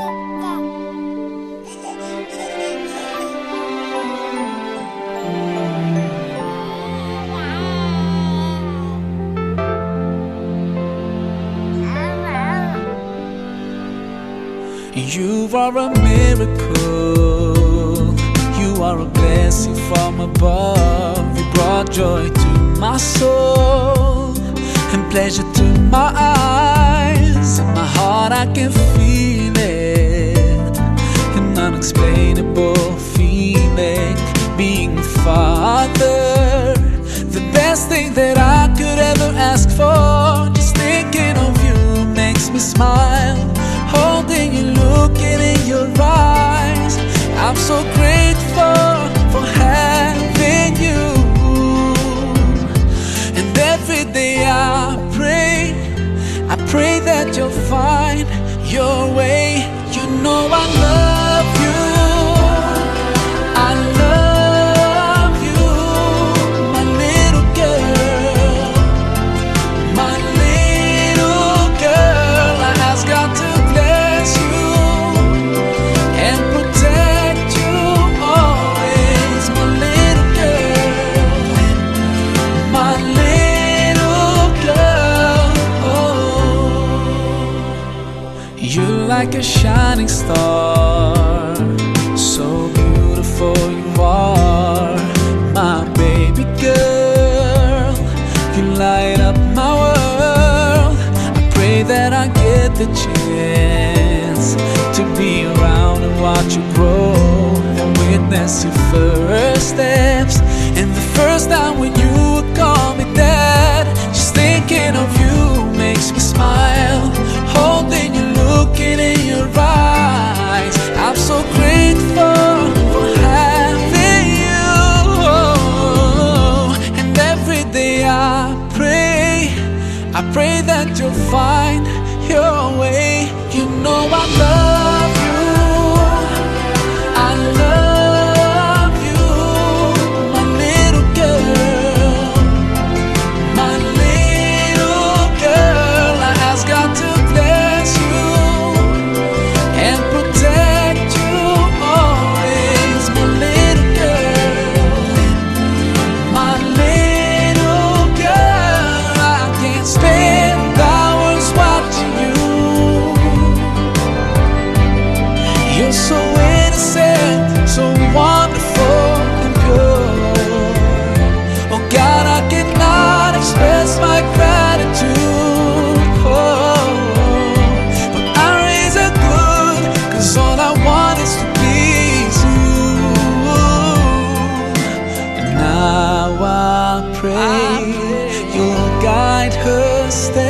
You are a miracle. You are a blessing from above. You brought joy to my soul and pleasure to my eyes. In my heart, I can feel it. An unexplainable so like a shining star, so beautiful you are, my baby girl. You light up my world. I pray that I get the chance to be around and watch you grow and witness your first steps. And the first time when Pray that you'll find your way. You know I love. her stay